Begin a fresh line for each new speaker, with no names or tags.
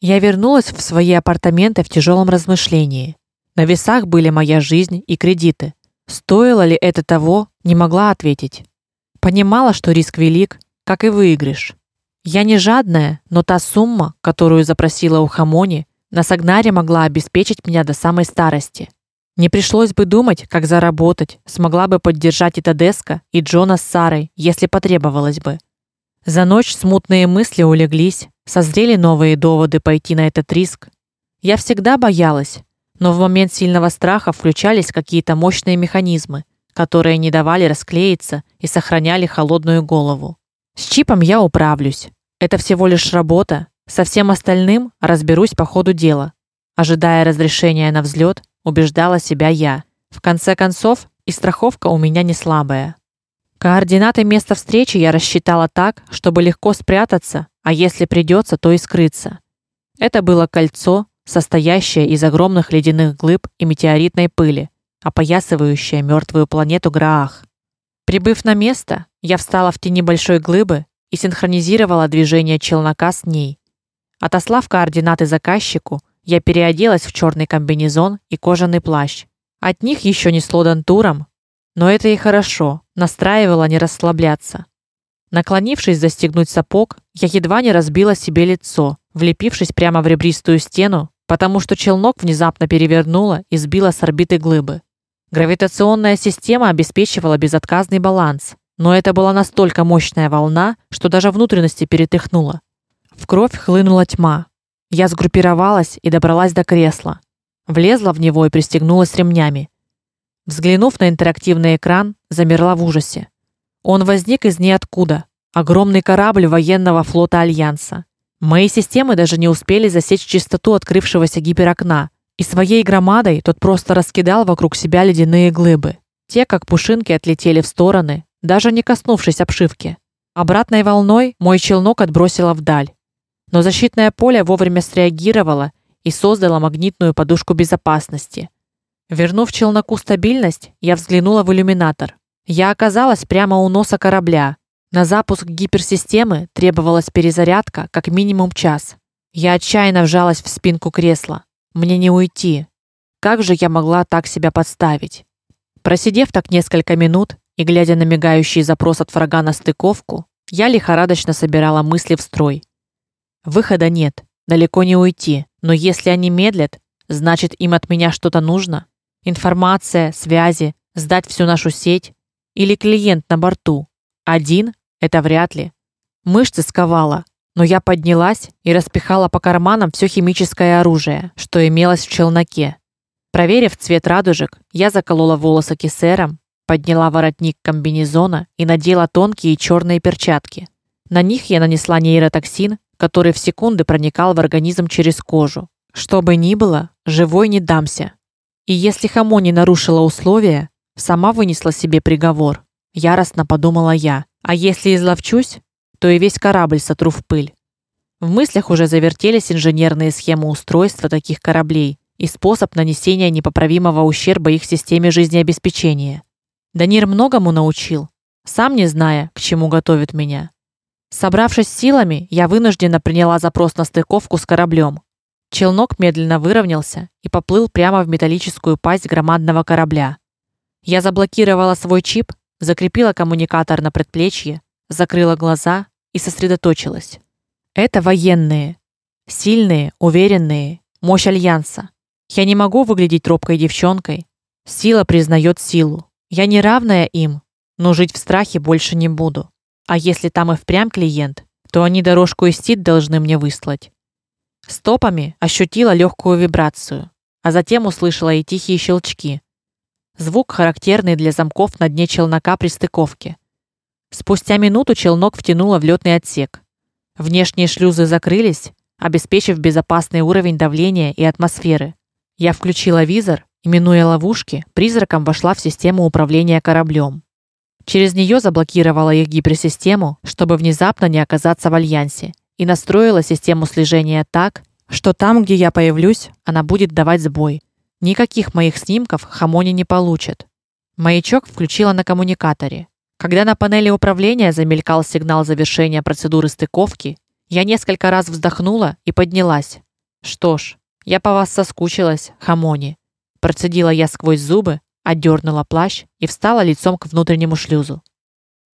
Я вернулась в свои апартаменты в тяжелом размышлении. На весах были моя жизнь и кредиты. Стоило ли это того, не могла ответить. Понимала, что риск велик, как и выигрыш. Я не жадная, но та сумма, которую запросила у Хамони, на Сагнаре могла обеспечить меня до самой старости. Не пришлось бы думать, как заработать, смогла бы поддержать и Тадеска, и Джона с Сарой, если потребовалось бы. За ночь смутные мысли улеглись, созрели новые доводы пойти на этот риск. Я всегда боялась, но в момент сильного страха включались какие-то мощные механизмы, которые не давали расклеиться и сохраняли холодную голову. С чипом я управлюсь. Это всего лишь работа, со всем остальным разберусь по ходу дела. Ожидая разрешения на взлет, убеждала себя я. В конце концов, и страховка у меня не слабая. Координаты места встречи я рассчитала так, чтобы легко спрятаться, а если придется, то и скрыться. Это было кольцо, состоящее из огромных ледяных глыб и метеоритной пыли, опоясывающее мертвую планету Граах. Прибыв на место, я встала в тени большой глыбы и синхронизировала движение челнока с ней. Отослав координаты заказчику, я переоделась в черный комбинезон и кожаный плащ. От них еще несло дантуром, но это и хорошо, настраивало не расслабляться. Наклонившись застегнуть сапог, я едва не разбила себе лицо, влепившись прямо в ребристую стену, потому что челнок внезапно перевернуло и сбило с орбиты глыбы. Гравитационная система обеспечивала безотказный баланс, но это была настолько мощная волна, что даже внутренности перетряхнуло. В кровь хлынула тьма. Я сгруппировалась и добралась до кресла. Влезла в него и пристегнулась ремнями. Взглянув на интерактивный экран, замерла в ужасе. Он возник из ниоткуда. Огромный корабль военного флота альянса. Мои системы даже не успели засечь частоту открывшегося гиперокна, и своей громадой тот просто раскидал вокруг себя ледяные глыбы. Те, как пушинки, отлетели в стороны, даже не коснувшись обшивки. Обратной волной мой челнок отбросило вдаль но защитное поле вовремя среагировало и создало магнитную подушку безопасности. Вернув челноку стабильность, я взглянула в иллюминатор. Я оказалась прямо у носа корабля. На запуск гиперсистемы требовалась перезарядка как минимум час. Я отчаянно вжалась в спинку кресла. Мне не уйти. Как же я могла так себя подставить? Просидев так несколько минут и глядя на мигающий запрос от врага на стыковку, я лихорадочно собирала мысли в строй. Выхода нет, далеко не уйти. Но если они медлят, значит, им от меня что-то нужно. Информация, связи, сдать всю нашу сеть или клиент на борту. Один это вряд ли. Мышцы сковала, но я поднялась и распихала по карманам все химическое оружие, что имелось в челноке. Проверив цвет радужек, я заколола волосы кисером, подняла воротник комбинезона и надела тонкие черные перчатки. На них я нанесла нейротоксин который в секунды проникал в организм через кожу. Что бы ни было, живой не дамся. И если Хамони нарушила условия, сама вынесла себе приговор. Яростно подумала я. А если изловчусь, то и весь корабль сотру в пыль. В мыслях уже завертелись инженерные схемы устройства таких кораблей и способ нанесения непоправимого ущерба их системе жизнеобеспечения. Данир многому научил, сам не зная, к чему готовит меня. Собравшись силами, я вынужденно приняла запрос на стыковку с кораблем. Челнок медленно выровнялся и поплыл прямо в металлическую пасть громадного корабля. Я заблокировала свой чип, закрепила коммуникатор на предплечье, закрыла глаза и сосредоточилась. Это военные, сильные, уверенные, мощь альянса. Я не могу выглядеть робкой девчонкой. Сила признает силу. Я не равная им, но жить в страхе больше не буду. А если там и впрямь клиент, то они дорожку из должны мне выслать. Стопами ощутила легкую вибрацию, а затем услышала и тихие щелчки. Звук характерный для замков на дне челнока при стыковке. Спустя минуту челнок втянуло в лётный отсек. Внешние шлюзы закрылись, обеспечив безопасный уровень давления и атмосферы. Я включила визор и минуя ловушки, призраком вошла в систему управления кораблем. Через нее заблокировала их гиперсистему, чтобы внезапно не оказаться в альянсе, и настроила систему слежения так, что там, где я появлюсь, она будет давать сбой. Никаких моих снимков Хамони не получит. Маячок включила на коммуникаторе. Когда на панели управления замелькал сигнал завершения процедуры стыковки, я несколько раз вздохнула и поднялась, Что ж, я по вас соскучилась, Хамони, процедила я сквозь зубы, одернула плащ и встала лицом к внутреннему шлюзу.